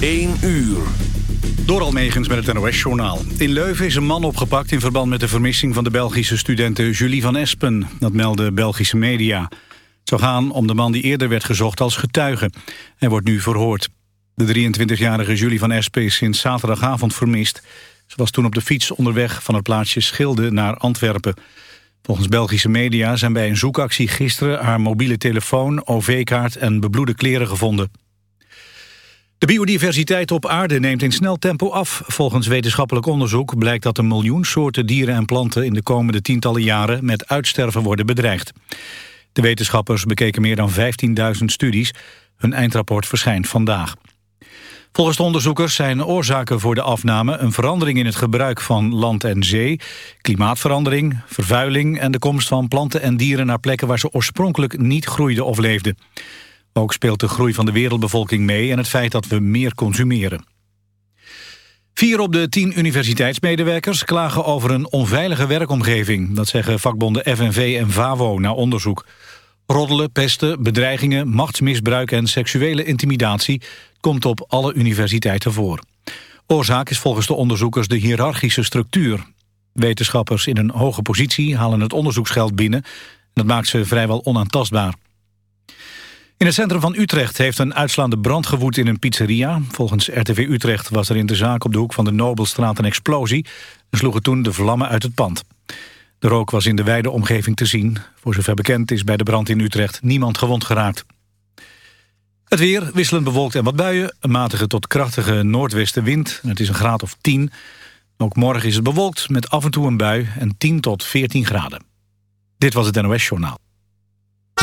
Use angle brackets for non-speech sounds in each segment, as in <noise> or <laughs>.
1 uur. Door Almegens met het NOS-journaal. In Leuven is een man opgepakt in verband met de vermissing van de Belgische studente Julie van Espen. Dat melden Belgische media. Het zou gaan om de man die eerder werd gezocht als getuige. Hij wordt nu verhoord. De 23-jarige Julie van Espen is sinds zaterdagavond vermist. Ze was toen op de fiets onderweg van het plaatsje Schilde naar Antwerpen. Volgens Belgische media zijn bij een zoekactie gisteren haar mobiele telefoon, OV-kaart en bebloede kleren gevonden. De biodiversiteit op aarde neemt in snel tempo af. Volgens wetenschappelijk onderzoek blijkt dat een miljoen soorten dieren en planten in de komende tientallen jaren met uitsterven worden bedreigd. De wetenschappers bekeken meer dan 15.000 studies. Hun eindrapport verschijnt vandaag. Volgens de onderzoekers zijn oorzaken voor de afname een verandering in het gebruik van land en zee, klimaatverandering, vervuiling en de komst van planten en dieren naar plekken waar ze oorspronkelijk niet groeiden of leefden. Ook speelt de groei van de wereldbevolking mee en het feit dat we meer consumeren. Vier op de tien universiteitsmedewerkers klagen over een onveilige werkomgeving. Dat zeggen vakbonden FNV en VAWO na onderzoek. Roddelen, pesten, bedreigingen, machtsmisbruik en seksuele intimidatie... komt op alle universiteiten voor. Oorzaak is volgens de onderzoekers de hiërarchische structuur. Wetenschappers in een hoge positie halen het onderzoeksgeld binnen... dat maakt ze vrijwel onaantastbaar. In het centrum van Utrecht heeft een uitslaande brand gewoed in een pizzeria. Volgens RTV Utrecht was er in de zaak op de hoek van de Nobelstraat een explosie... en sloegen toen de vlammen uit het pand. De rook was in de wijde omgeving te zien. Voor zover bekend is bij de brand in Utrecht niemand gewond geraakt. Het weer, wisselend bewolkt en wat buien. Een matige tot krachtige noordwestenwind. Het is een graad of 10. Ook morgen is het bewolkt met af en toe een bui en 10 tot 14 graden. Dit was het NOS Journaal.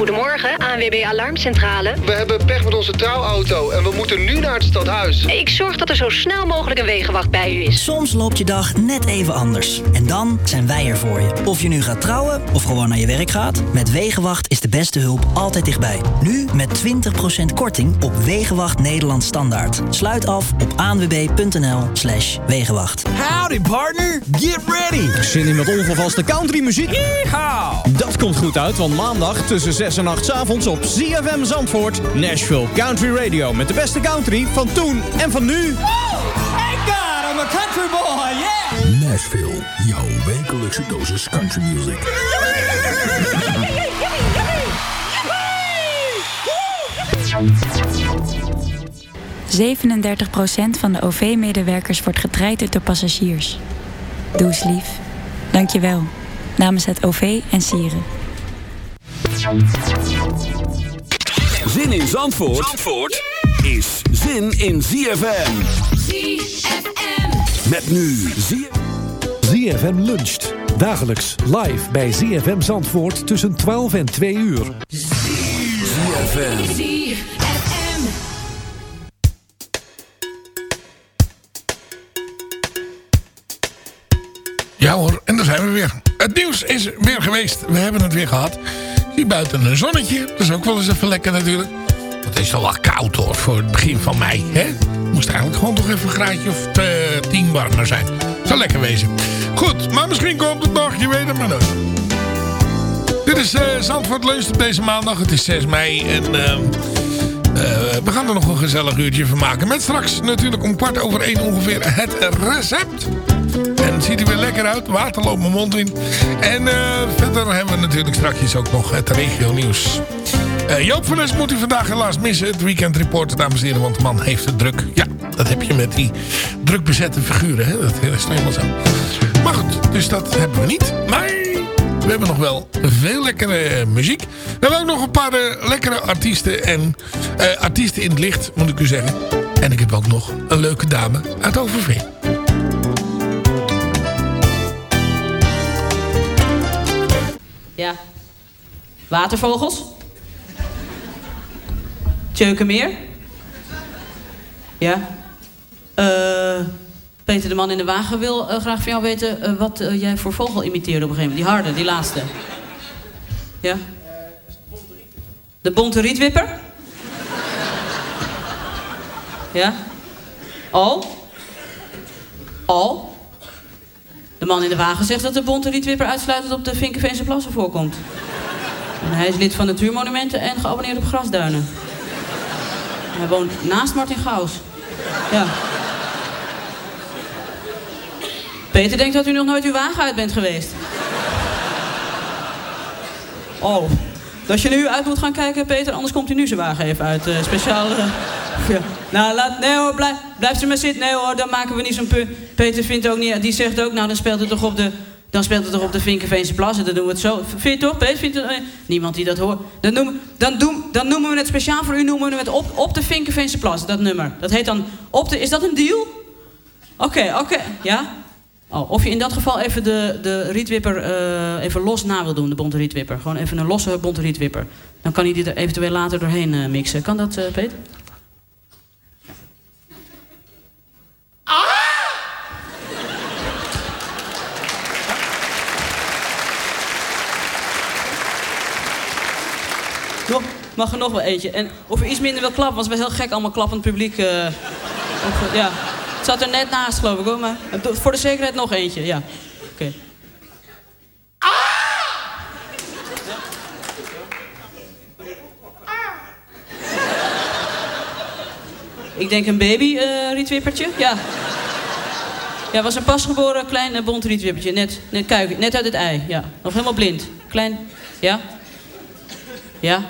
Goedemorgen, ANWB Alarmcentrale. We hebben pech met onze trouwauto en we moeten nu naar het stadhuis. Ik zorg dat er zo snel mogelijk een wegenwacht bij u is. Soms loopt je dag net even anders. En dan zijn wij er voor je. Of je nu gaat trouwen of gewoon naar je werk gaat. Met Wegenwacht is de beste hulp altijd dichtbij. Nu met 20% korting op Wegenwacht Nederland Standaard. Sluit af op anwb.nl slash Wegenwacht. Howdy partner, get ready! Zin in met onvervaste countrymuziek? Dat komt goed uit, want maandag tussen 6 en 8 's avonds op ZFM Zandvoort... Nashville Country Radio met de beste country van toen en van nu. Thank God, I'm a country boy, yeah. Nashville, jouw wekelijkse dosis country music. 37% van de OV-medewerkers wordt getraind door passagiers. Doe eens lief. Dank je wel. Namens het OV en Sieren. Zin in Zandvoort, Zandvoort is zin in ZFM. ZFM. Met nu ZFM. ZFM luncht. Dagelijks live bij ZFM Zandvoort tussen 12 en 2 uur. ZFM. Ja hoor, en daar zijn we we weer. Het nieuws is weer geweest. We hebben het weer gehad. Hier buiten een zonnetje. Dat is ook wel eens even lekker natuurlijk. Het is toch wel koud hoor, voor het begin van mei. Hè? Moest eigenlijk gewoon toch even een graadje of uh, tien warmer zijn. Zou lekker wezen. Goed, maar misschien komt het nog. Je weet het maar nooit. Dit is uh, Zandvoort Lunch op deze maandag. Het is 6 mei en... Uh, we gaan er nog een gezellig uurtje van maken. Met straks natuurlijk om kwart over één ongeveer het recept. En het ziet er weer lekker uit. Water loopt mijn mond in. En uh, verder hebben we natuurlijk straks ook nog het regio nieuws. Uh, Joop van Es moet u vandaag helaas missen. Het weekend report, dames en heren. Want de man heeft het druk. Ja, dat heb je met die druk bezette figuren. Hè? Dat is helemaal zo. Maar goed, dus dat hebben we niet. Maar we hebben nog wel veel lekkere muziek. We hebben ook nog een paar uh, lekkere artiesten. En uh, artiesten in het licht, moet ik u zeggen. En ik heb ook nog een leuke dame uit Overveen. Ja. Watervogels? Tjeukenmeer? Ja. Uh, Peter de man in de wagen wil uh, graag van jou weten uh, wat jij voor vogel imiteerde op een gegeven moment. Die harde, die laatste. Ja? De bonte rietwipper? Ja? Al? Al? De man in de wagen zegt dat de bonte rietwipper uitsluitend op de Vinkenveense plassen voorkomt. Hij is lid van Natuurmonumenten en geabonneerd op grasduinen. Hij woont naast Martin Gaus. Ja. Peter denkt dat u nog nooit uw wagen uit bent geweest. Oh. Dat je nu uit moet gaan kijken, Peter, anders komt hij nu zijn wagen even uit. Uh, speciaal. Uh, ja. Nou, laat, nee hoor, blijf, blijf er maar zitten. Nee hoor, dan maken we niet zo'n punt. Peter vindt ook niet, die zegt ook, nou dan speelt het toch op de, dan speelt het toch op de Vinkenveense plassen. Dan doen we het zo. Vind je toch, Peter? Vindt eh, niemand die dat hoort. Dan noemen, dan, doen, dan noemen we het speciaal voor u, noemen we het op, op de Vinkenveense plassen, dat nummer. Dat heet dan op de, is dat een deal? Oké, oké, ja. Oh, of je in dat geval even de, de rietwipper uh, even los na wil doen, de bonte rietwipper. Gewoon even een losse bonte rietwipper. Dan kan hij die er eventueel later doorheen uh, mixen. Kan dat, uh, Peter? Ah! Nog, mag er nog wel eentje. En of u iets minder wil klappen, want het is heel gek allemaal klappend publiek. Of, ja. Het zat er net naast, geloof ik hoor. Maar voor de zekerheid nog eentje, ja. Oké. Okay. Ik denk een baby uh, rietwippertje, ja. Ja, was een pasgeboren klein uh, bont rietwippertje. Net, net, kuik, net uit het ei, ja. Nog helemaal blind. Klein, ja. Ja.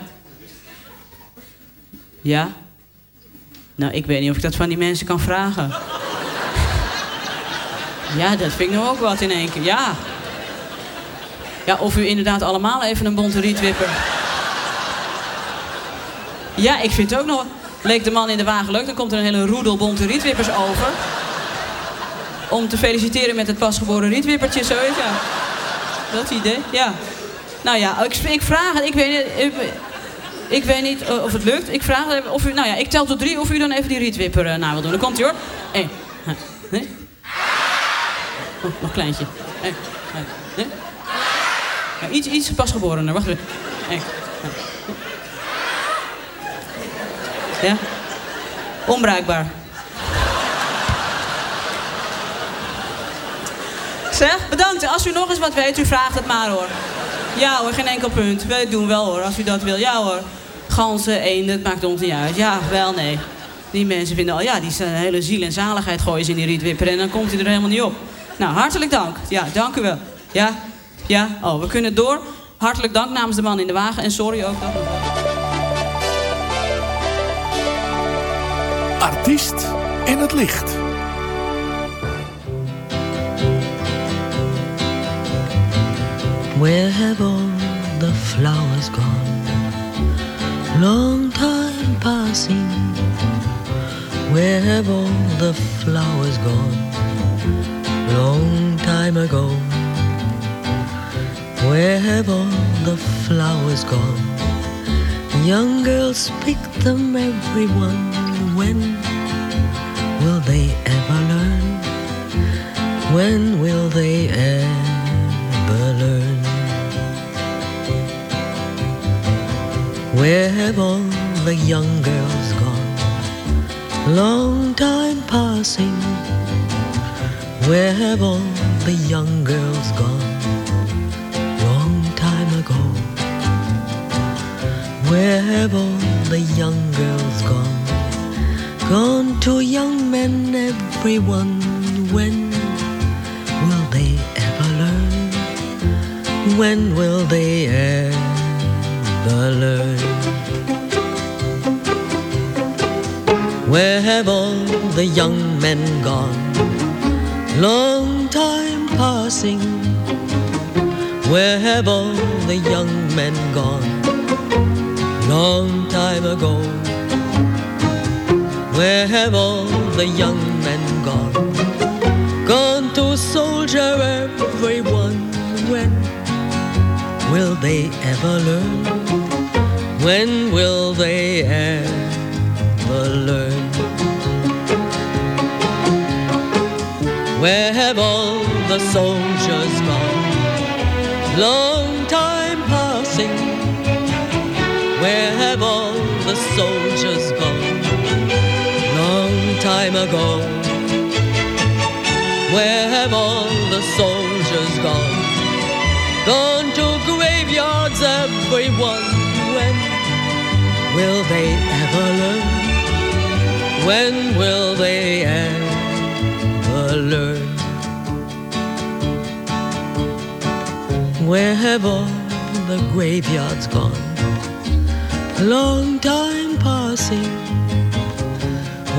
Ja. Nou, ik weet niet of ik dat van die mensen kan vragen. Ja, dat vind ik nou ook wat in één keer. Ja. Ja, of u inderdaad allemaal even een bonte rietwipper. Ja, ik vind het ook nog... Leek de man in de wagen leuk, dan komt er een hele roedel bonte rietwippers over. Om te feliciteren met het pasgeboren rietwippertje, ja. Dat idee, ja. Nou ja, ik, ik vraag het, ik weet niet... Ik, weet niet uh, of het lukt. Ik vraag of u... Nou ja, ik tel tot drie of u dan even die rietwipper uh, na wil doen. Dan komt hij hoor. Eén. Nee? Oh, nog kleintje. Eén. Nee? Ja, iets, iets pasgeborener. Wacht even. Eén. Ja? Onbruikbaar. Zeg, bedankt. Als u nog eens wat weet, u vraagt het maar hoor. Ja hoor, geen enkel punt. We doen wel hoor, als u dat wil. Ja hoor. Ganzen, eenden, het maakt ons niet uit. Ja, wel, nee. Die mensen vinden al, ja, die zijn hele ziel en zaligheid gooien ze in die rietwipper. En dan komt hij er helemaal niet op. Nou, hartelijk dank. Ja, dank u wel. Ja, ja. Oh, we kunnen door. Hartelijk dank namens de man in de wagen. En sorry ook dat. Artiest in het licht. Where have all the flowers gone? Long time passing. Where have all the flowers gone? Long time ago. Where have all the flowers gone? Young girls pick them, everyone. When will they ever learn? When will they ever? learn? Where have all the young girls gone? Long time passing. Where have all the young girls gone? Long time ago. Where have all the young girls gone? Gone to young men, everyone. When will they ever learn? When will they ever learn? Where have all the young men gone? Long time passing. Where have all the young men gone? Long time ago. Where have all the young men gone? Gone to soldier everyone. When will they ever learn? When will they ever learn? Where have all the soldiers gone? Long time passing. Where have all the soldiers gone? Long time ago. Where have all the soldiers gone? Gone to graveyards, everyone. When will they ever learn? When will they ever learn? Where have all the graveyards gone? Long time passing.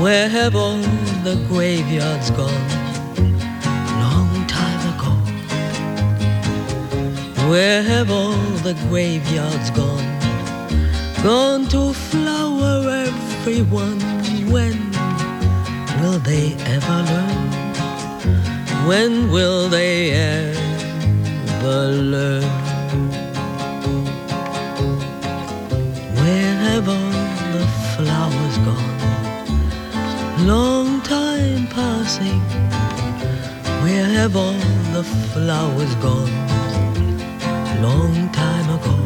Where have all the graveyards gone? Long time ago. Where have all the graveyards gone? Gone to flower everyone. When will they ever learn? When will they ever learn? Where have all the flowers gone? Long time passing. Where have all the flowers gone? Long time ago.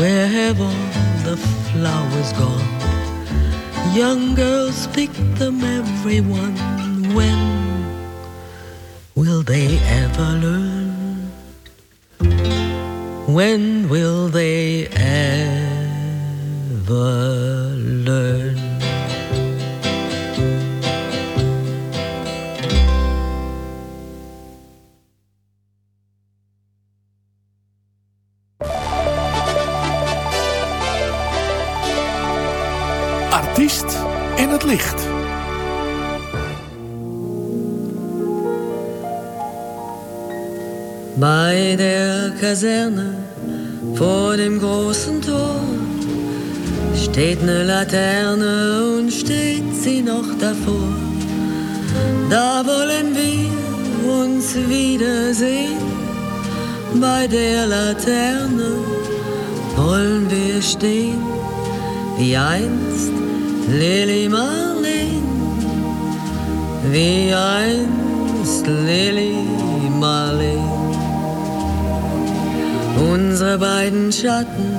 Where have all the flowers gone? Young girls pick them, everyone. When will they ever learn? When will they ever learn? Artiest in het licht. Bei der Kaserne vor dem großen Tor steht eine Laterne und steht sie noch davor. Da wollen wir uns wiedersehen. Bei der Laterne wollen wir stehen, wie einst Lili Marleen, wie einst Lili Marleen. Unsere beiden Schatten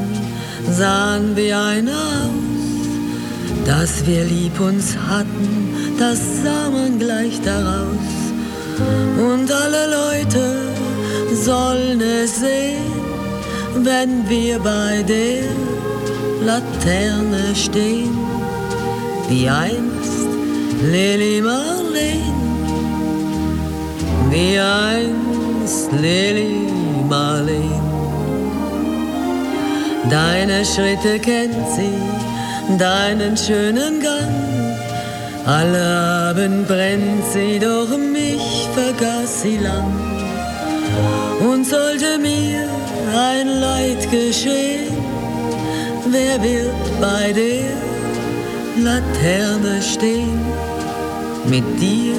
sahen wie einer aus, dass wir lieb uns hatten, das sah man gleich daraus. Und alle Leute sollen es sehen, wenn wir bei der Laterne stehen, wie einst Lili Marleen, wie einst Lili Marleen. Deine Schritte kennt sie, deinen schönen Gang. Alle Abend brennt sie, doch mich vergaß sie lang. Und sollte mir ein Leid geschehen, wer wird bei der Laterne stehen? Mit dir,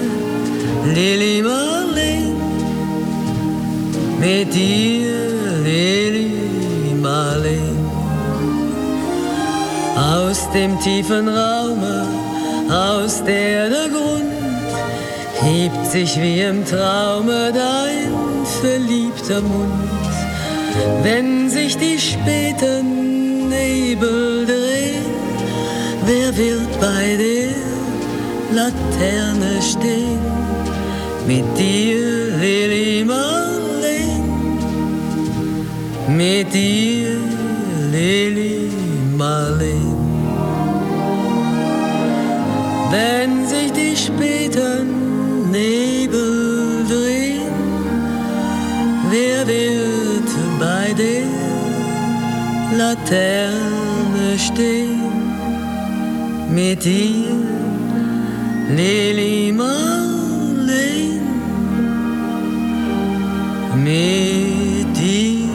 Lili Marleen, mit dir, Aus dem tiefen Raume, aus der der Grund hebt sich wie im Traume dein verliebter Mund. Wenn sich die späten Nebel drehen, wer wird bei der Laterne stehen? Mit dir, Lili Marleen, mit dir, Lili Marleen. Wenn sich die späten Nebel drehen, wer wird bei der Laterne stehen? Mit dir, Lili Marleen, mit dir,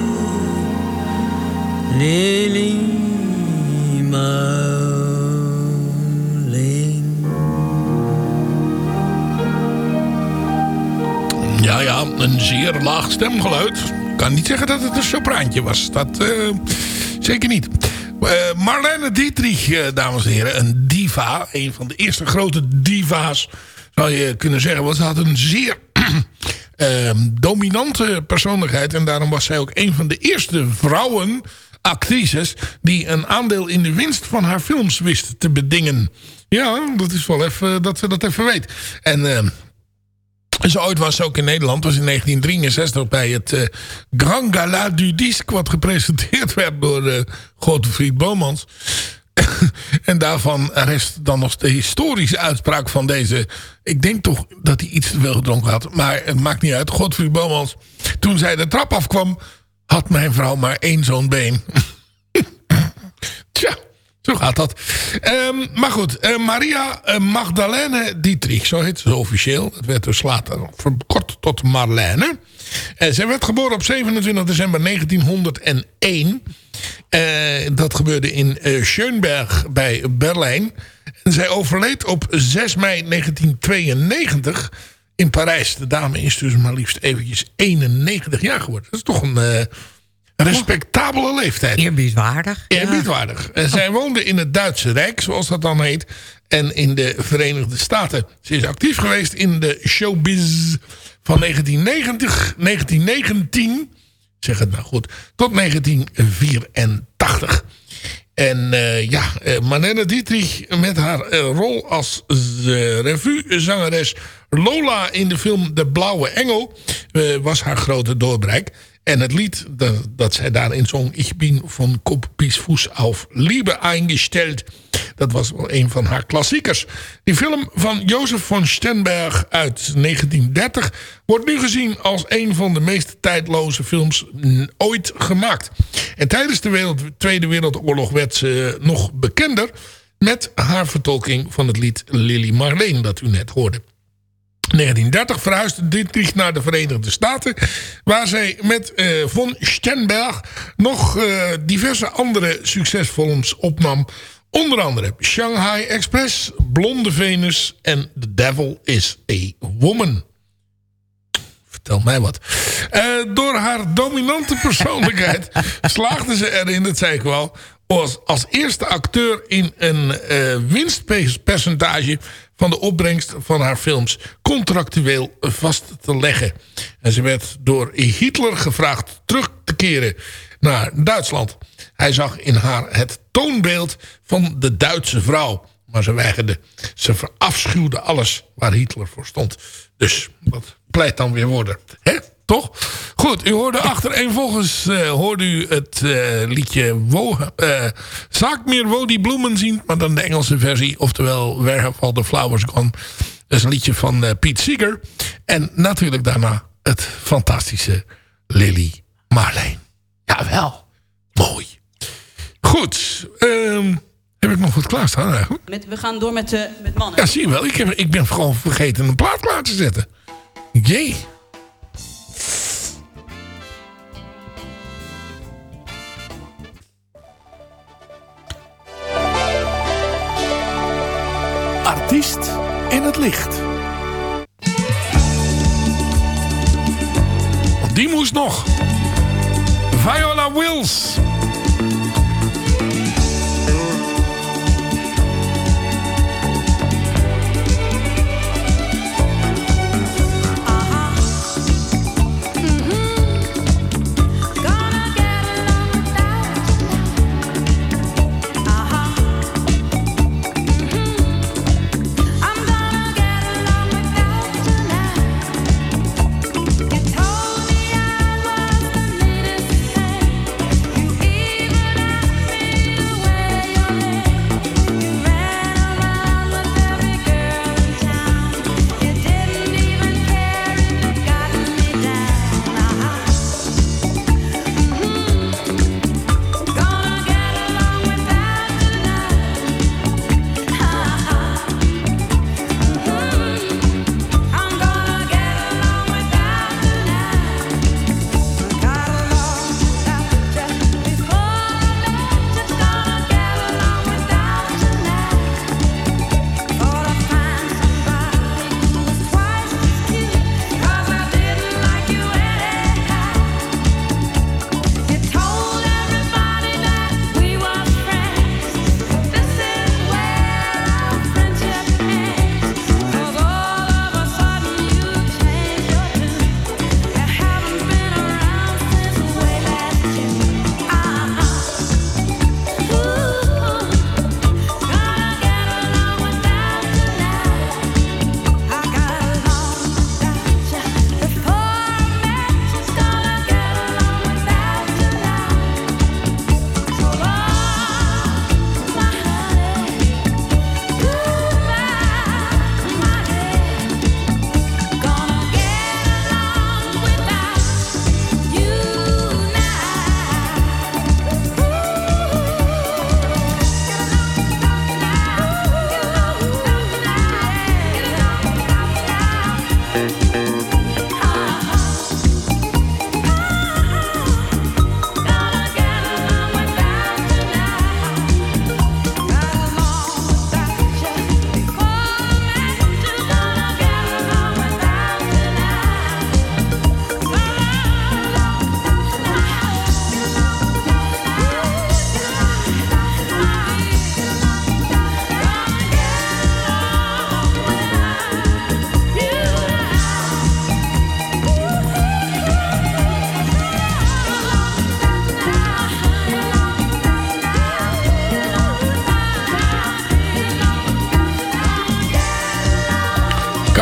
Lili een zeer laag stemgeluid. Ik kan niet zeggen dat het een sopraantje was. Dat eh, zeker niet. Eh, Marlene Dietrich, eh, dames en heren. Een diva. Een van de eerste grote diva's, zou je kunnen zeggen. Want ze had een zeer <clears throat> ehm, dominante persoonlijkheid. En daarom was zij ook een van de eerste vrouwen actrices... die een aandeel in de winst van haar films wist te bedingen. Ja, dat is wel even dat ze dat even weet. En... ehm, zo ooit was ze ook in Nederland. was in 1963 bij het eh, Grand Gala du Disque... wat gepresenteerd werd door uh, Godfried Bomans. <coughs> en daarvan rest dan nog de historische uitspraak van deze... ik denk toch dat hij iets te veel gedronken had. Maar het maakt niet uit. Godfried Bomans, toen zij de trap afkwam... had mijn vrouw maar één zo'n been. <coughs> Tja. Zo gaat dat. Um, maar goed, uh, Maria uh, Magdalene Dietrich, zo heet ze officieel. Dat werd dus later verkort tot Marlene. Uh, zij werd geboren op 27 december 1901. dat gebeurde in Schönberg bij Berlijn. En zij overleed op 6 mei 1992 in Parijs. De dame is dus maar liefst eventjes 91 jaar geworden. Dat is toch een respectabele leeftijd. Eerbiedwaardig. Eerbiedwaardig. En zij woonde in het Duitse Rijk, zoals dat dan heet. En in de Verenigde Staten. Ze is actief geweest in de showbiz van 1990, 1919. Zeg het nou goed. Tot 1984. En uh, ja, uh, Marlene Dietrich met haar uh, rol als revue-zangeres Lola in de film De Blauwe Engel was haar grote doorbraak. En het lied dat, dat zij daarin zong... Ich bin von Koppies Fuß auf Liebe eingestellt... dat was wel een van haar klassiekers. Die film van Jozef von Stenberg uit 1930... wordt nu gezien als een van de meest tijdloze films ooit gemaakt. En tijdens de Tweede Wereldoorlog werd ze nog bekender... met haar vertolking van het lied Lily Marleen dat u net hoorde. 1930 verhuisde Dietrich naar de Verenigde Staten... waar zij met uh, von Stenberg nog uh, diverse andere succesfilms opnam. Onder andere Shanghai Express, Blonde Venus en The Devil is a Woman. Vertel mij wat. Uh, door haar dominante <laughs> persoonlijkheid slaagde ze erin, dat zei ik wel... als, als eerste acteur in een winstpercentage van de opbrengst van haar films contractueel vast te leggen. En ze werd door Hitler gevraagd terug te keren naar Duitsland. Hij zag in haar het toonbeeld van de Duitse vrouw. Maar ze weigerde. Ze verafschuwde alles waar Hitler voor stond. Dus dat pleit dan weer worden. Hè? Toch? Goed, u hoorde achtereenvolgens uh, hoorde u het uh, liedje wo, uh, Zaak meer wo die bloemen zien, maar dan de Engelse versie. Oftewel Where Have All the Flowers Gone. Dat is een liedje van Pete Seeger. En natuurlijk daarna het fantastische Lily Marleen. Jawel, mooi. Goed, um, heb ik nog wat klaarstaan eigenlijk? Met, we gaan door met, met mannen. Ja, zie je wel. Ik, heb, ik ben gewoon vergeten een plaat klaar te zetten. Jee. Artiest in het licht. Die moest nog. Viola Wills.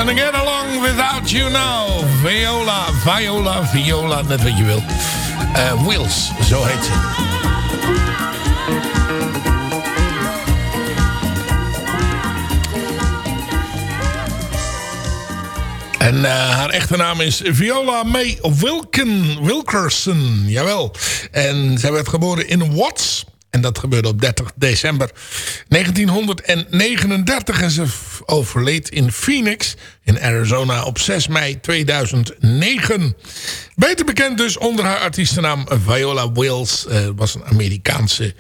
Gonna get along without you now. Viola, Viola, Viola, net wat je wilt. Uh, Wills, zo heet ze. En uh, haar echte naam is Viola May Wilkin Wilkerson. Jawel. En zij werd geboren in Watts. En dat gebeurde op 30 december 1939. En ze overleed in Phoenix in Arizona op 6 mei 2009. Beter bekend dus onder haar artiestennaam Viola Wills. Uh, was een Amerikaanse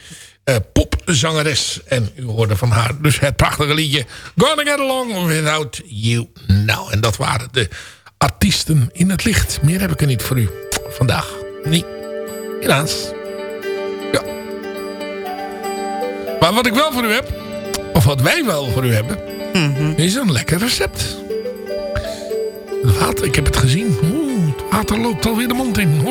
uh, popzangeres. En u hoorde van haar dus het prachtige liedje... Gonna Get Along Without You Now. En dat waren de artiesten in het licht. Meer heb ik er niet voor u vandaag. Nee, helaas. Maar wat ik wel voor u heb... of wat wij wel voor u hebben... Mhm. is een lekker recept. Het water, ik heb het gezien. Oeh, het water loopt alweer de mond in.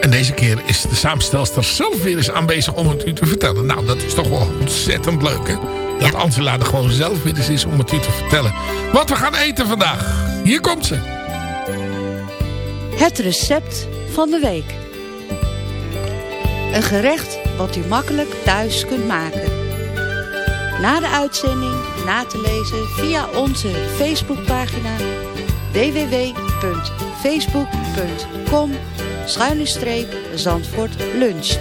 En deze keer is de samenstelster zelf weer eens aanwezig om het u te vertellen. Nou, dat is toch wel ontzettend leuk, hè? Dat Angela er gewoon zelf weer eens is om het u te vertellen. Wat we gaan eten vandaag. Hier komt ze. Het recept van de week. Een gerecht wat u makkelijk thuis kunt maken. Na de uitzending na te lezen via onze Facebookpagina www.facebook.com Zandvoort luncht.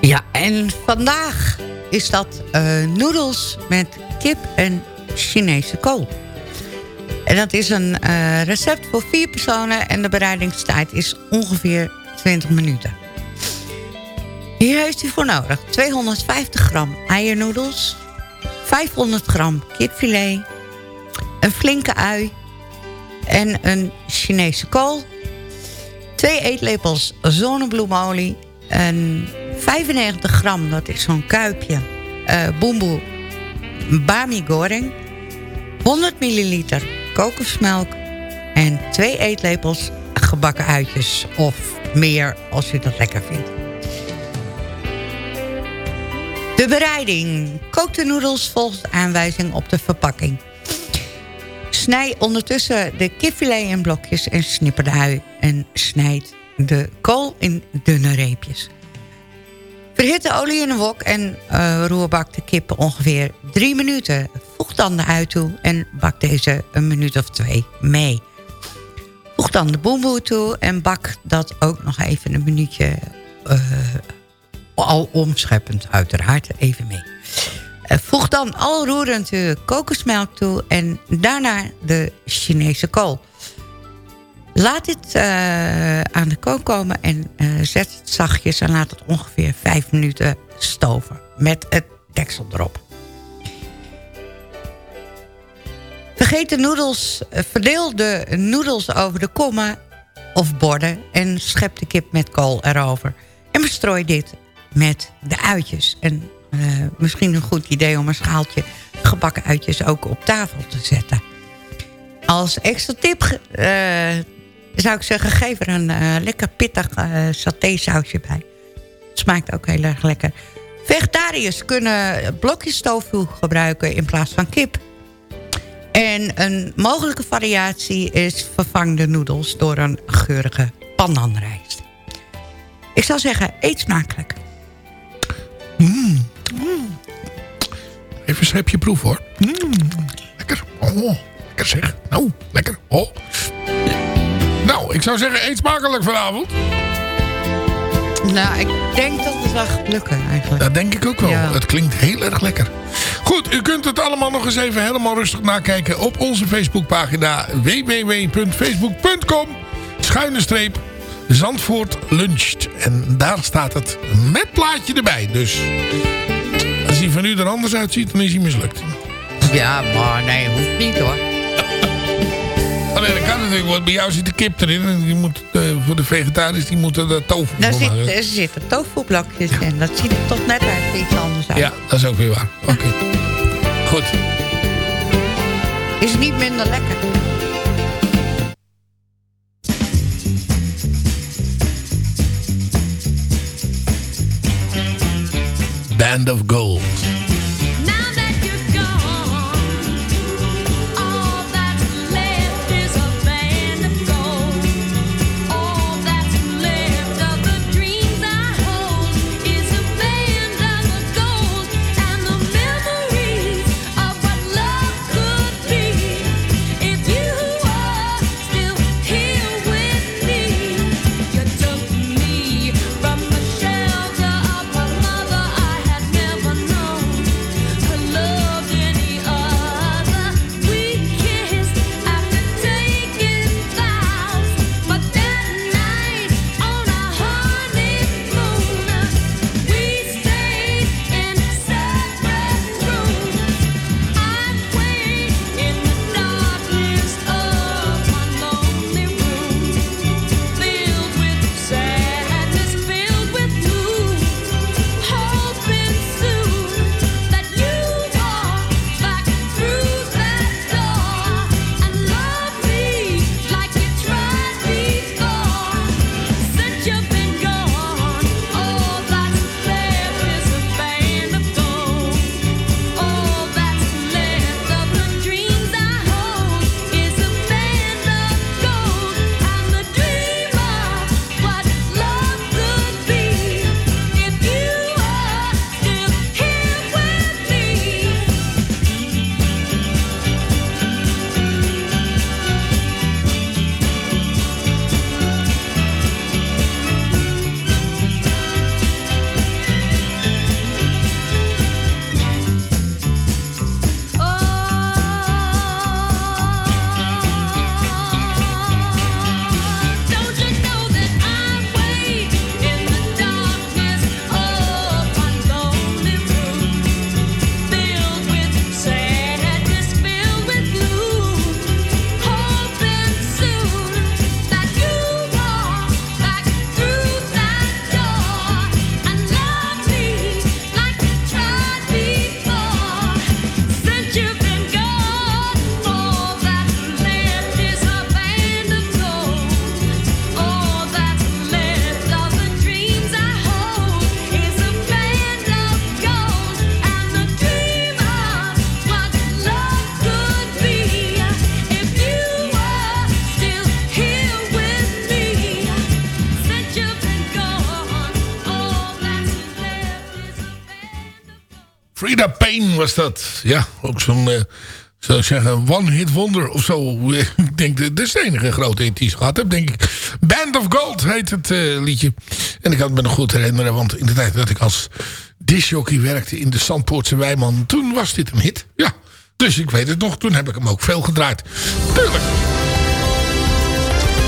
Ja, en vandaag is dat uh, noedels met kip en Chinese kool. En dat is een uh, recept voor vier personen en de bereidingstijd is ongeveer 20 minuten. Hier heeft u voor nodig 250 gram eiernoedels, 500 gram kipfilet, een flinke ui en een Chinese kool, twee eetlepels zonnebloemolie, en 95 gram, dat is zo'n kuipje, uh, boemboe bami goreng, 100 milliliter kokosmelk en twee eetlepels gebakken uitjes of meer als u dat lekker vindt. De bereiding. Kook de noedels volgens de aanwijzing op de verpakking. Snij ondertussen de kipfilet in blokjes en snipper de ui. En snijd de kool in dunne reepjes. Verhit de olie in een wok en uh, roerbak de kip ongeveer drie minuten. Voeg dan de ui toe en bak deze een minuut of twee mee. Voeg dan de boemboe toe en bak dat ook nog even een minuutje... Uh, al omscheppend uiteraard even mee. Uh, voeg dan al roerend de kokosmelk toe en daarna de Chinese kool. Laat dit uh, aan de kook komen en uh, zet het zachtjes en laat het ongeveer 5 minuten stoven. Met het deksel erop. Vergeet de noedels, verdeel de noedels over de kommen of borden en schep de kip met kool erover. En bestrooi dit met de uitjes. En misschien een goed idee om een schaaltje gebakken uitjes ook op tafel te zetten. Als extra tip zou ik zeggen, geef er een uh, lekker pittig satésausje bij. Het smaakt ook heel erg lekker. Vegetariërs kunnen blokjes tofu gebruiken in plaats van kip. En een mogelijke variatie is vervang de noedels door een geurige pandanrijst. Ik zou zeggen, eet smakelijk. Mm. Even een schepje proef hoor. Mm. Lekker. Oh, lekker zeg. Nou, lekker. Oh. Nou, ik zou zeggen, eet smakelijk vanavond. Nou, ik denk dat het wel gaat lukken eigenlijk. Dat denk ik ook wel. Ja. Het klinkt heel erg lekker. Goed, u kunt het allemaal nog eens even helemaal rustig nakijken op onze Facebookpagina www.facebook.com schuine streep Zandvoort luncht. En daar staat het met plaatje erbij. Dus als hij van u er anders uitziet, dan is hij mislukt. Ja, maar nee, hoeft niet hoor. Oh nee, dat kan natuurlijk, want bij jou zit de kip erin. En die moet, uh, voor de vegetariërs, die moeten de tofu Daar zit, Er zitten tofublokjes ja. in. Dat ziet er toch net uit iets anders uit. Ja, dat is ook weer waar. Oké. Okay. Goed. Is niet minder lekker. Band of Gold. Was dat. Ja, ook zo'n, uh, zou ik zeggen, one-hit wonder of zo. <laughs> ik denk, de, de enige grote hit die ze gehad heb, denk ik. Band of Gold heet het uh, liedje. En ik kan me nog goed herinneren, want in de tijd dat ik als disjockey werkte in de Zandpoortse Wijman, toen was dit een hit. Ja, dus ik weet het nog, toen heb ik hem ook veel gedraaid. Tuurlijk.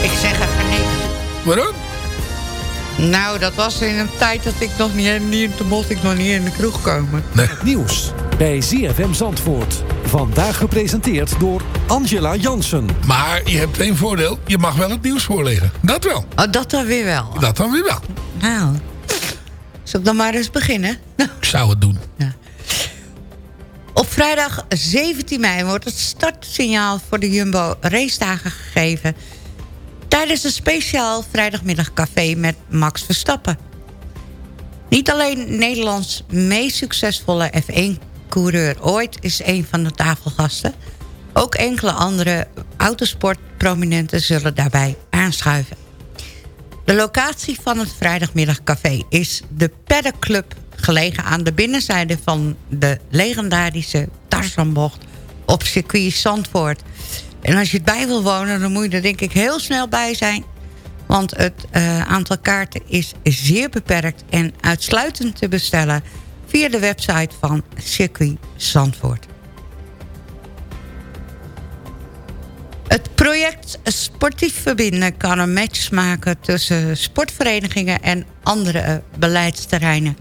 Ik zeg even nee. Waarom? Nou, dat was in een tijd dat ik nog niet, niet toen mocht ik nog niet in de kroeg komen. Nee. Nieuws bij ZFM Zandvoort. Vandaag gepresenteerd door Angela Jansen. Maar je hebt één voordeel. Je mag wel het nieuws voorleggen. Dat wel. Oh, dat dan weer wel. Dat dan weer wel. Nou, zal ik dan maar eens beginnen? <laughs> Ik zou het doen. Ja. Op vrijdag 17 mei wordt het startsignaal voor de Jumbo racedagen gegeven... tijdens een speciaal vrijdagmiddagcafé met Max Verstappen. Niet alleen Nederlands meest succesvolle F1-coureur ooit is een van de tafelgasten... ook enkele andere autosportprominenten zullen daarbij aanschuiven. De locatie van het vrijdagmiddagcafé is de Paddock Club... gelegen aan de binnenzijde van de legendarische Tarzanbocht... op circuit Zandvoort. En als je het bij wil wonen, dan moet je er denk ik heel snel bij zijn... want het uh, aantal kaarten is zeer beperkt... en uitsluitend te bestellen via de website van circuit Zandvoort. Het project Sportief Verbinden kan een match maken tussen sportverenigingen en andere beleidsterreinen.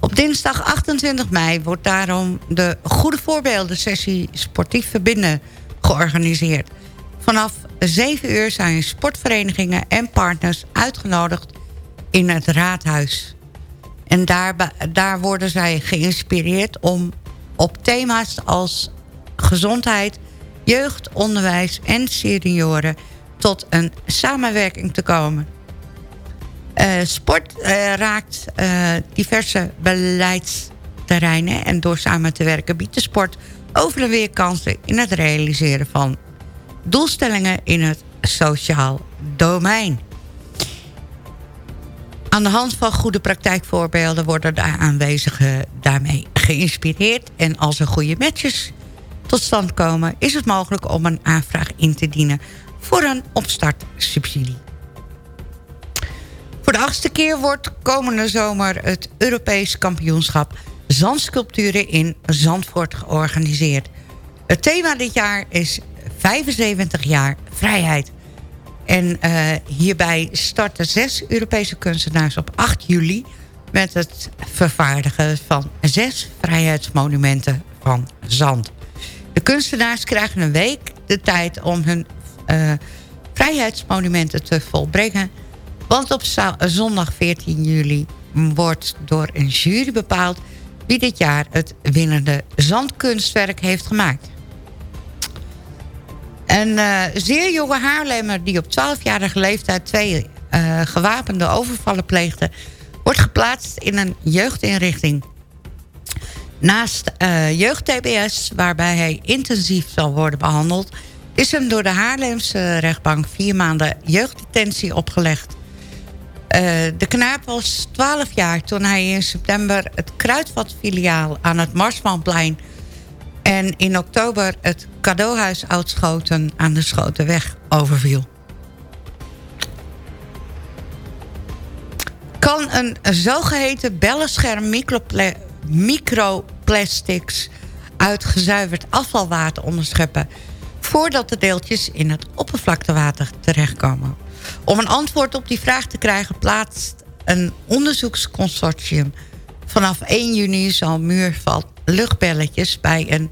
Op dinsdag 28 mei wordt daarom de Goede Voorbeelden sessie Sportief Verbinden georganiseerd. Vanaf 7 uur zijn sportverenigingen en partners uitgenodigd in het raadhuis. En daar, daar worden zij geïnspireerd om op thema's als gezondheid jeugd, onderwijs en senioren tot een samenwerking te komen. Uh, sport uh, raakt uh, diverse beleids, terreinen. En door samen te werken biedt de sport over en weer kansen... in het realiseren van doelstellingen in het sociaal domein. Aan de hand van goede praktijkvoorbeelden worden de aanwezigen daarmee geïnspireerd. En als er goede matches tot stand komen... is het mogelijk om een aanvraag in te dienen voor een opstartsubsidie. Voor de achtste keer wordt komende zomer het Europees kampioenschap zandsculpturen in Zandvoort georganiseerd. Het thema dit jaar is 75 jaar vrijheid. En uh, hierbij starten zes Europese kunstenaars op 8 juli... met het vervaardigen van zes vrijheidsmonumenten van zand. De kunstenaars krijgen een week de tijd om hun uh, vrijheidsmonumenten te volbrengen... want op zondag 14 juli wordt door een jury bepaald... wie dit jaar het winnende zandkunstwerk heeft gemaakt. Een uh, zeer jonge Haarlemmer die op 12-jarige leeftijd... twee uh, gewapende overvallen pleegde... wordt geplaatst in een jeugdinrichting. Naast uh, jeugd-TBS, waarbij hij intensief zal worden behandeld... is hem door de Haarlemse rechtbank vier maanden jeugddetentie opgelegd. Uh, de knaap was 12 jaar toen hij in september het Kruidvatfiliaal aan het Marsmanplein... en in oktober het cadeauhuis Oudschoten aan de Schotenweg overviel. Kan een zogeheten bellenscherm microplastics uit gezuiverd afvalwater onderscheppen... voordat de deeltjes in het oppervlaktewater terechtkomen. Om een antwoord op die vraag te krijgen plaatst een onderzoeksconsortium... vanaf 1 juni zal muurval luchtbelletjes bij een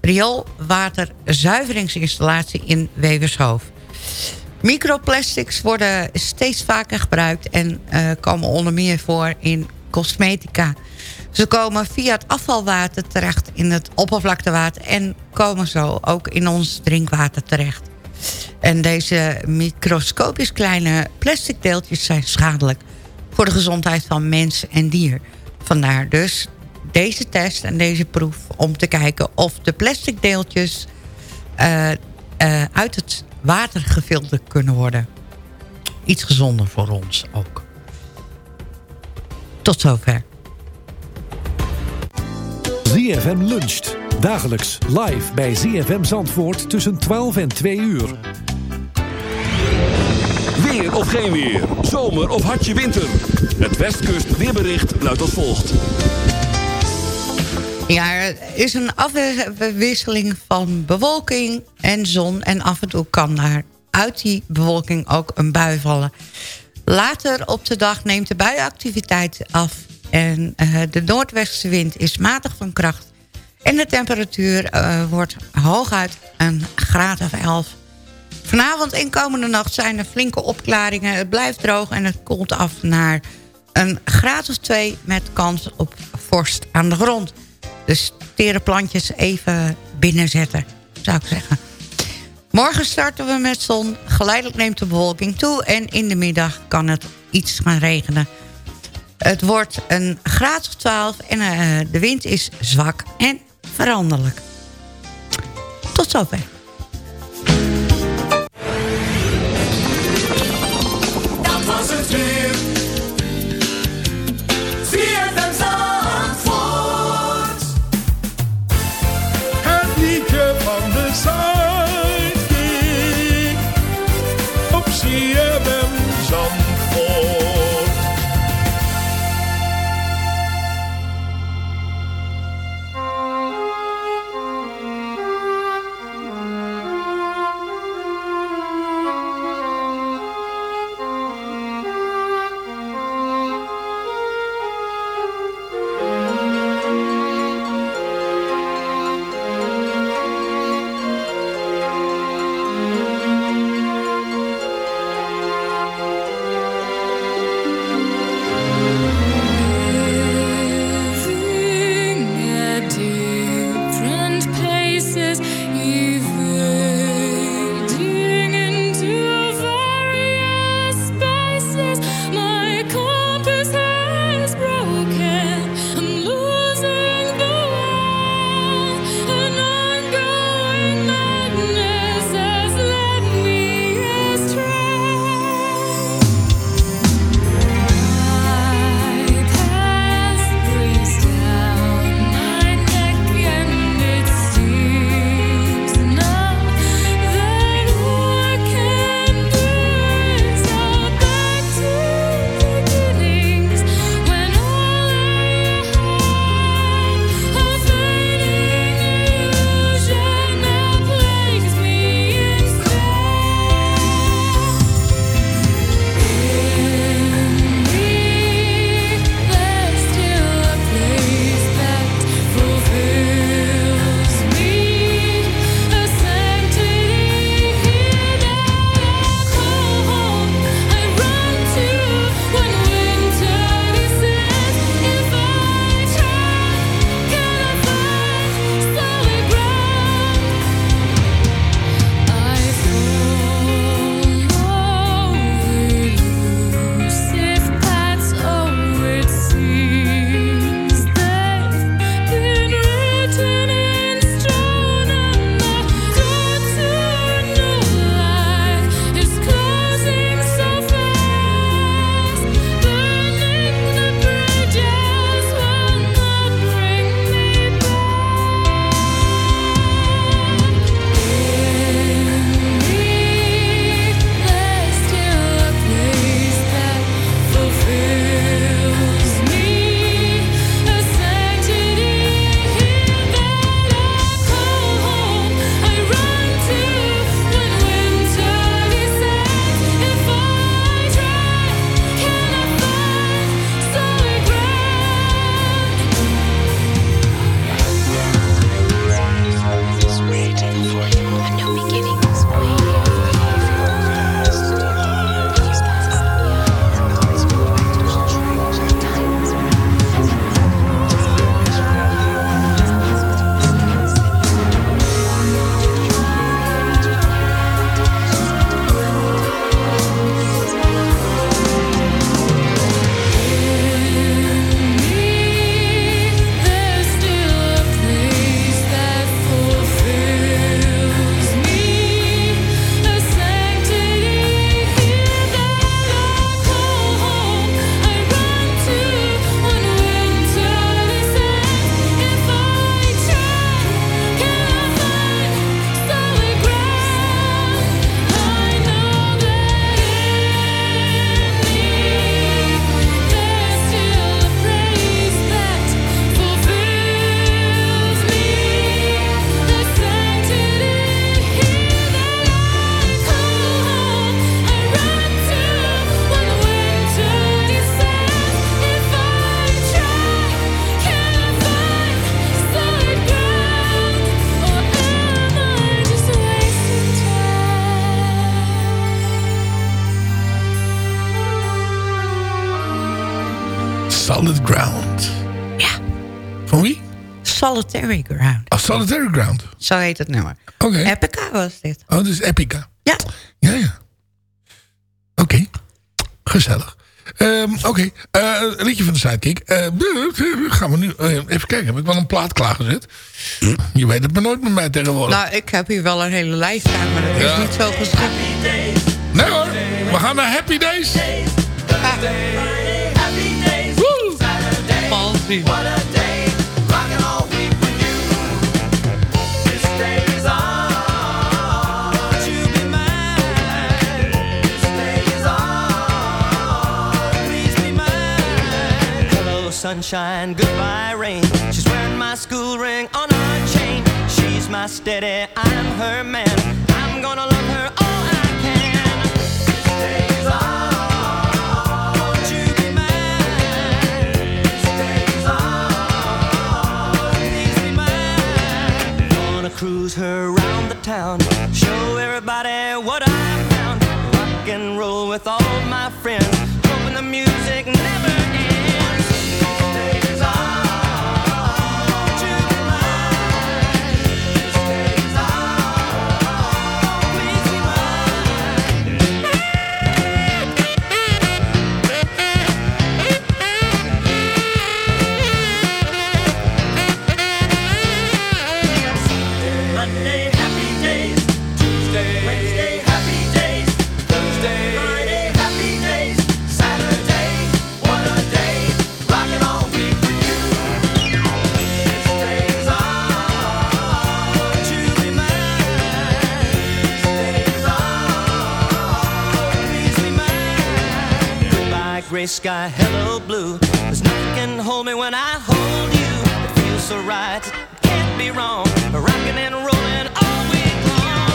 rioolwaterzuiveringsinstallatie in Wevershoof. Microplastics worden steeds vaker gebruikt en uh, komen onder meer voor in cosmetica. Ze komen via het afvalwater terecht in het oppervlaktewater... en komen zo ook in ons drinkwater terecht. En deze microscopisch kleine plastic deeltjes zijn schadelijk... voor de gezondheid van mens en dier. Vandaar dus deze test en deze proef om te kijken of de plastic deeltjes uh, uh, uit het water gefilterd kunnen worden. Iets gezonder voor ons ook. Tot zover. ZFM luncht. Dagelijks live bij ZFM Zandvoort tussen 12 en 2 uur. Weer of geen weer. Zomer of hartje winter. Het Westkust weerbericht luidt als volgt. Ja, er is een afwisseling van bewolking en zon. En af en toe kan daar uit die bewolking ook een bui vallen. Later op de dag neemt de buiactiviteit af. En uh, de noordwestenwind is matig van kracht. En de temperatuur uh, wordt hooguit een graad of 11. Vanavond en komende nacht zijn er flinke opklaringen. Het blijft droog en het koelt af naar een graad of 2... met kans op vorst aan de grond. Dus tere plantjes even binnenzetten, zou ik zeggen. Morgen starten we met zon. Geleidelijk neemt de bewolking toe. En in de middag kan het iets gaan regenen. Het wordt een graad of 12 en uh, de wind is zwak en veranderlijk. Tot zover. Solitary Ground. Oh, Solitary Ground. Zo heet het nummer. Oké. Epica was dit. Oh, dus Epica. Ja. Ja, ja. Oké. Gezellig. Ehm, Oké, Eh, een liedje van de Sidekick. Eh, gaan we nu eh, even kijken. Heb ik wel een plaat klaargezet? Je weet het maar nooit met mij tegenwoordig. Nou, ik heb hier wel een hele lijst staan, maar dat Ja. is niet zo geschikt. Nee hoor, we gaan naar Happy Days. Fancy. Sunshine, goodbye, rain. She's wearing my school ring on her chain. She's my steady, I'm her man. I'm gonna love her all I can. Days. Gonna cruise her around the town, show everybody what I found. Rock and roll with all gray sky, hello, blue. There's nothing can hold me when I hold you. It feels so right, it can't be wrong. Rocking and rolling all week long.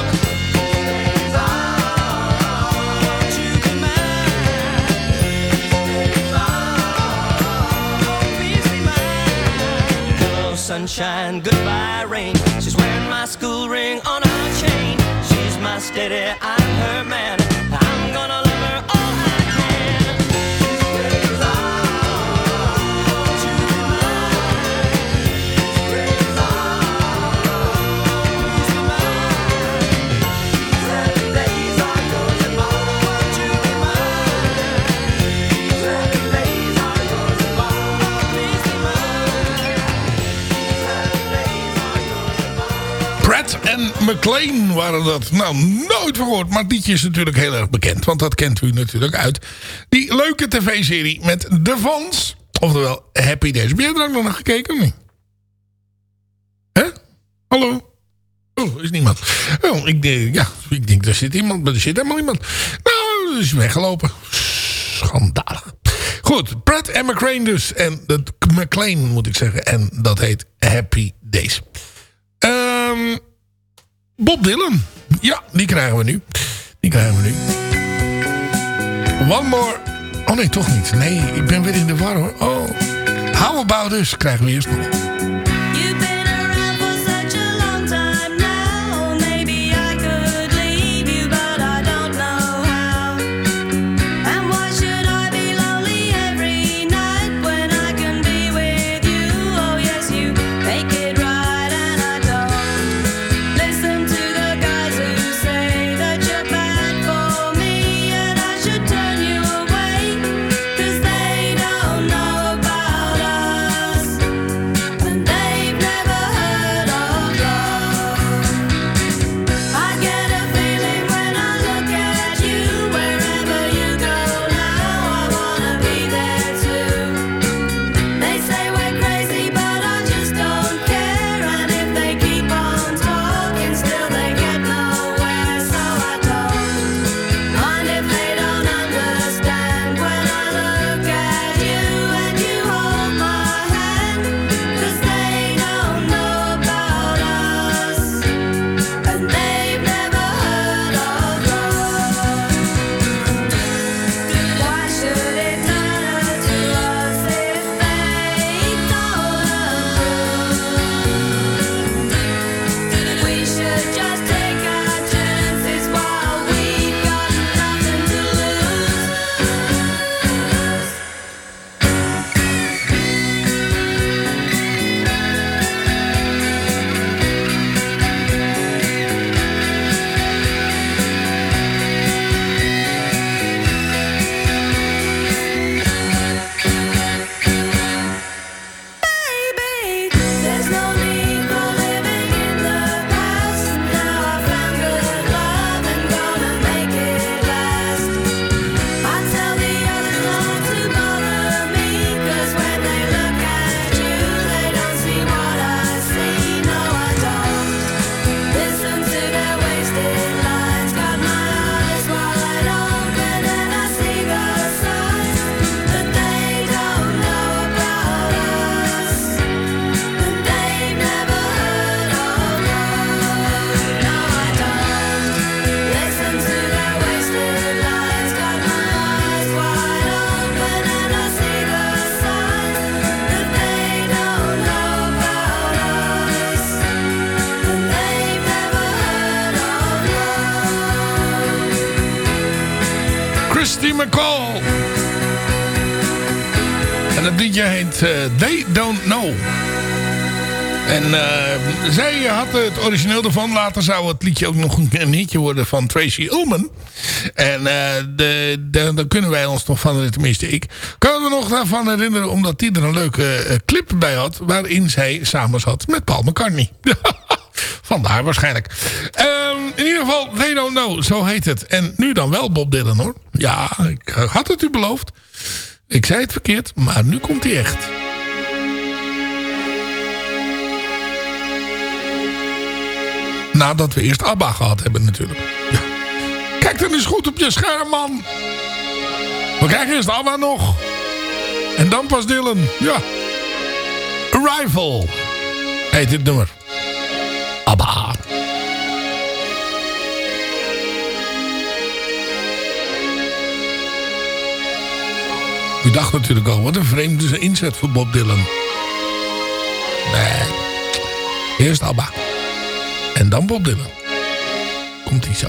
Days are, won't you mine? Please be mine. Hello, sunshine, goodbye, rain. She's wearing my school ring on her chain. She's my steady, I'm her man. McLean waren dat. Nou, nooit van gehoord. Maar liedje is natuurlijk heel erg bekend. Want dat kent u natuurlijk uit. Die leuke tv-serie met De Vans. Oftewel Happy Days. Heb jij er ook nog naar gekeken? Hallo? Oh, is niemand. Oh, ik denk, ja, ik denk, er zit iemand, maar er zit helemaal niemand. Nou, is weggelopen. Schandalig. Goed, Pratt en McLean dus. En McLean moet ik zeggen. En dat heet Happy Days. Ehm, Bob Dylan. Ja, die krijgen we nu. Die krijgen we nu. One more. Oh nee, toch niet. Nee, ik ben weer in de war hoor. Oh. How about us krijgen we eerst nog. They Don't Know. En eh, zij had het origineel ervan. Later zou het liedje ook nog een, een hitje worden van Tracy Ullman. En eh, de, kunnen wij ons nog van, tenminste ik, kan me nog daarvan herinneren. Omdat die er een leuke eh, clip bij had. Waarin zij samen zat met Paul McCartney. <laughs> Vandaar waarschijnlijk. Ehm, in ieder geval, They Don't Know, zo heet het. En nu dan wel Bob Dylan hoor. Ja, ik had het u beloofd. Ik zei het verkeerd, maar nu komt hij echt. Nadat we eerst ABBA gehad hebben natuurlijk. Ja. Kijk dan eens goed op je scherm, man. We krijgen eerst ABBA nog. En dan pas Dylan. Ja. Arrival. Heet dit nummer. ABBA. U dacht natuurlijk al, wat een vreemde inzet voor Bob Dylan. Nee. Eerst ABBA. En dan Bob Dylan. Komt ie zo.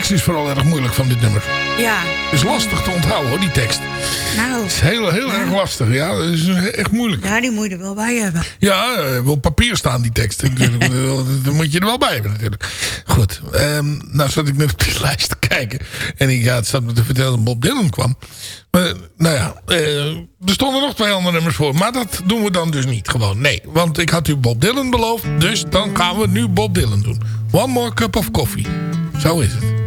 Tekst is vooral erg moeilijk van dit nummer. Ja. Het is lastig te onthouden hoor, die tekst. Nou. Het is heel, heel erg lastig. Ja, het is echt moeilijk. Ja, die moet je er wel bij hebben. Ja, eh, op papier staan die teksten. <laughs> Dan moet je er wel bij hebben natuurlijk. Goed, ehm, nou zat ik net op die <laughs> lijst te kijken. En ik ja, het zat me te vertellen dat Bob Dylan kwam. Maar nou ja, eh, er stonden nog twee andere nummers voor. Maar dat doen we dan dus niet gewoon. Nee, want ik had u Bob Dylan beloofd. Dus dan gaan we nu Bob Dylan doen. One more cup of coffee. Zo is het.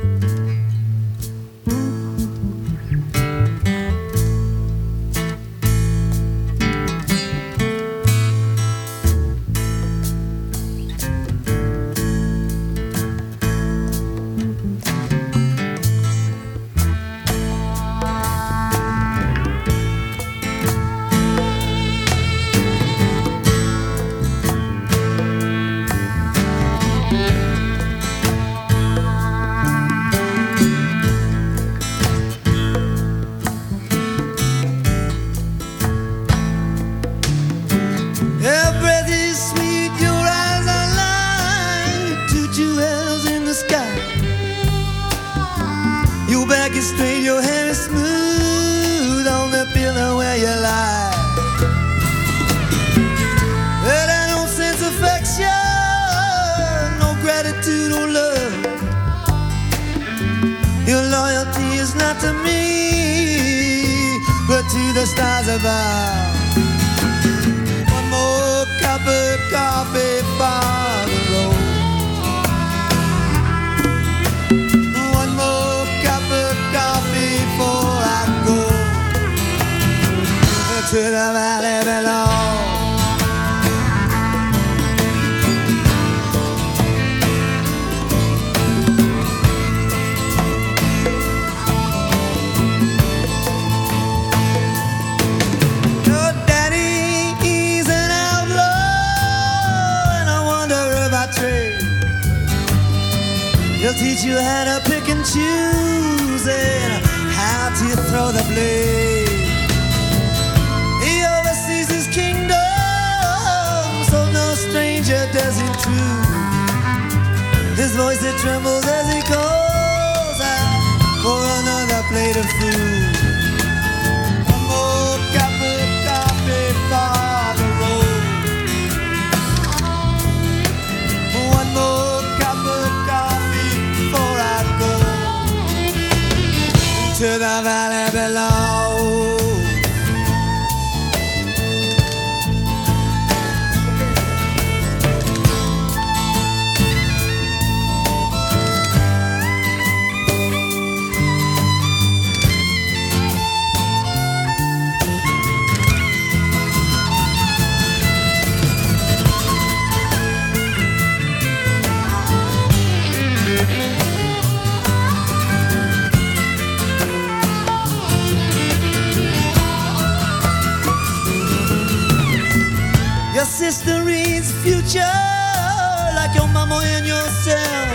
Mama and yourself.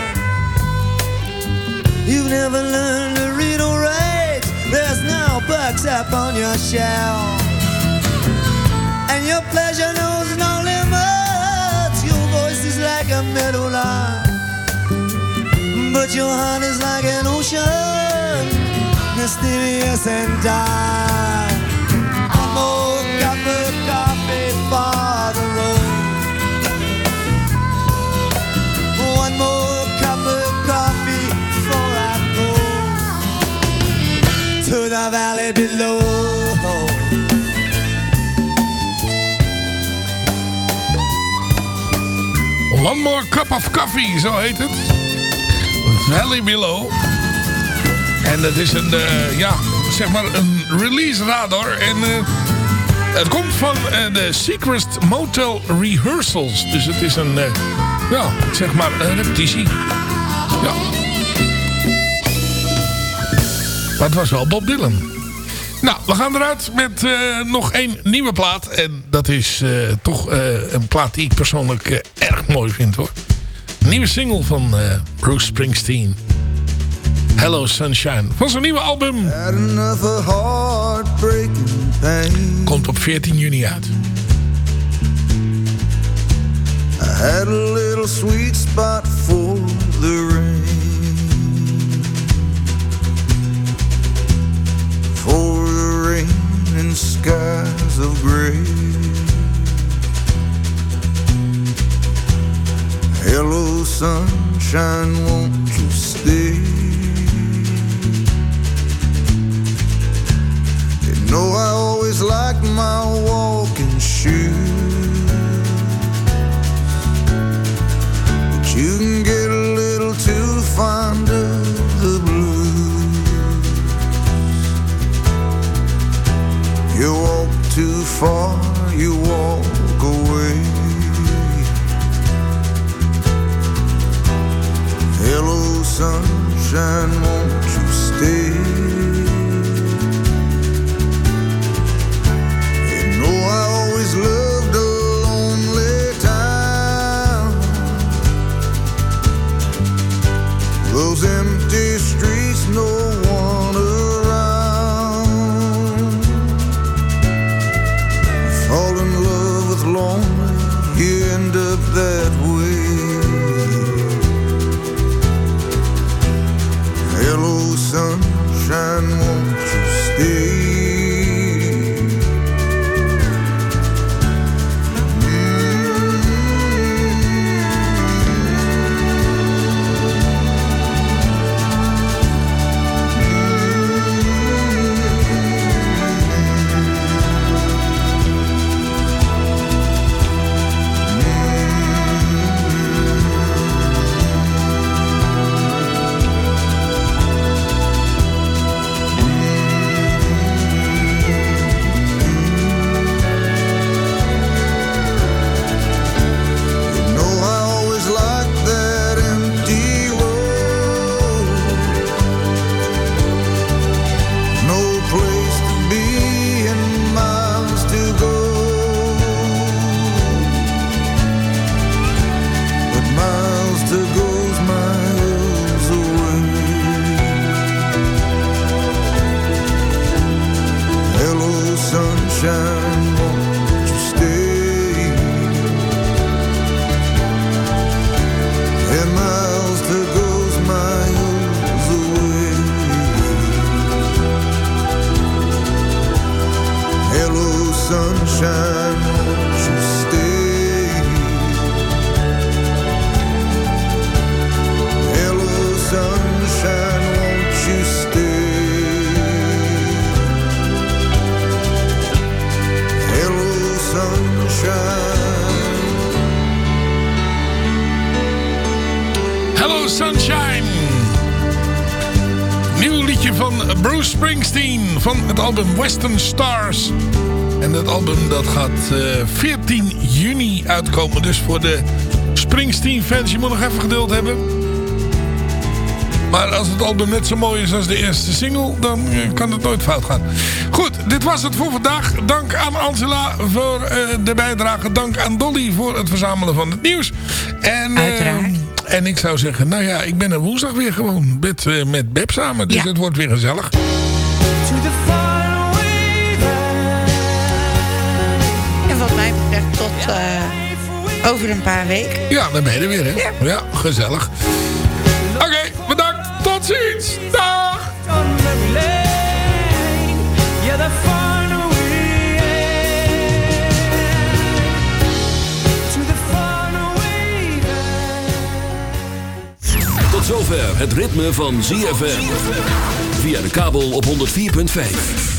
You've never learned to read or write. There's no books up on your shelf. And your pleasure knows no limits. Your voice is like a meadow lark. But your heart is like an ocean, mysterious and dark. Below. One More Cup of Coffee, zo heet het. Valley Below. En het is een, eh, ja, zeg maar een release radar. En eh, het komt van eh, de Secret Motel Rehearsals. Dus het is een, ja, zeg maar een repetitie. Ja. Maar het was wel Bob Dylan. Nou, we gaan eruit met eh, nog één nieuwe plaat. En dat is eh, toch eh, een plaat die ik persoonlijk erg mooi vind hoor. Een nieuwe single van Bruce Springsteen. Hello Sunshine. Van zijn nieuwe album. Pain. Komt op 14 juni uit. I had a little sweet spot for the rain. Skies of gray. Hello, sunshine, won't you stay? You know I always like my walking shoes. But you can get sunshine. Album Western Stars. En dat album dat gaat eh, 14 juni uitkomen. Dus voor de Springsteen fans, je moet nog even geduld hebben. Maar als het album net zo mooi is als de eerste single, dan eh, kan het nooit fout gaan. Goed, dit was het voor vandaag. Dank aan Angela voor eh, de bijdrage. Dank aan Dolly voor het verzamelen van het nieuws. En, eh, en ik zou zeggen, nou ja, ik ben er woensdag weer gewoon met, eh, met Beb samen. Dus Ja. het wordt weer gezellig. Over een paar weken. Ja, dan ben je er weer, hè? Ja, gezellig. Oké, bedankt. Tot ziens. Dag. Tot zover het ritme van ZFM. Via de kabel op 104.5.